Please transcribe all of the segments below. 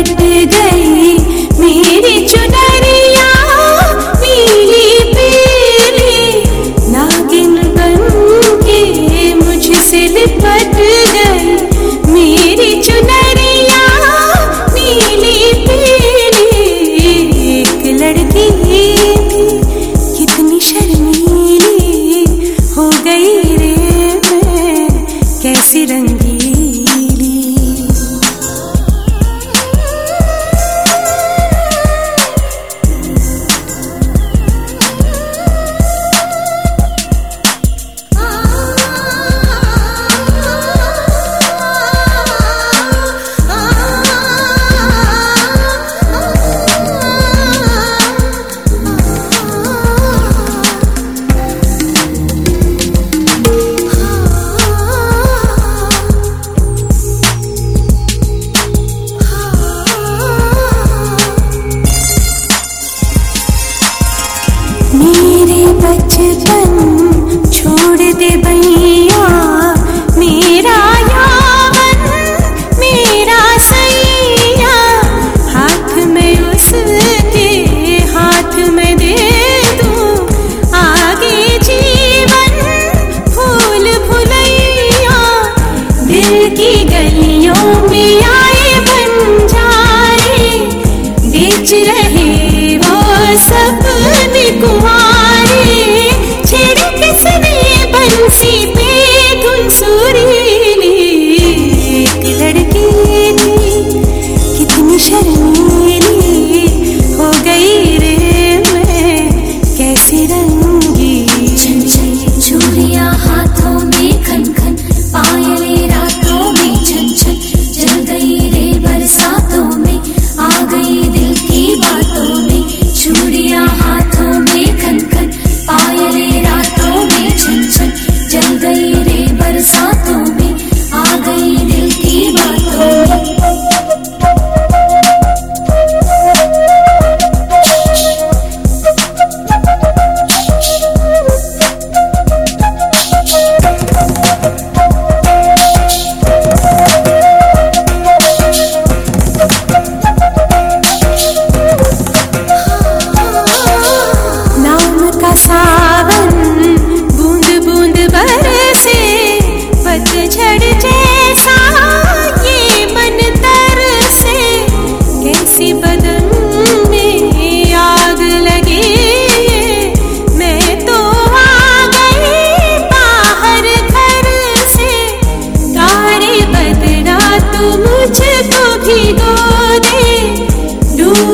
cut गए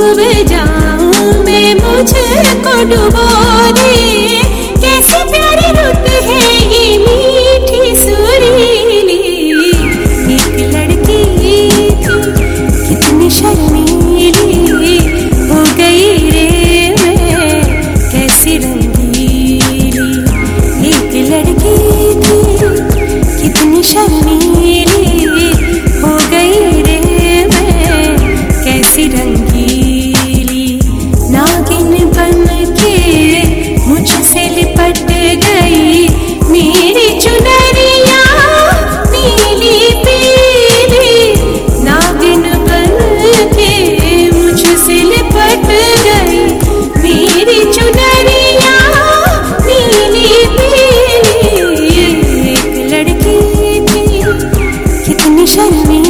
डूब जाऊँ मैं मुझे को डुबो shining me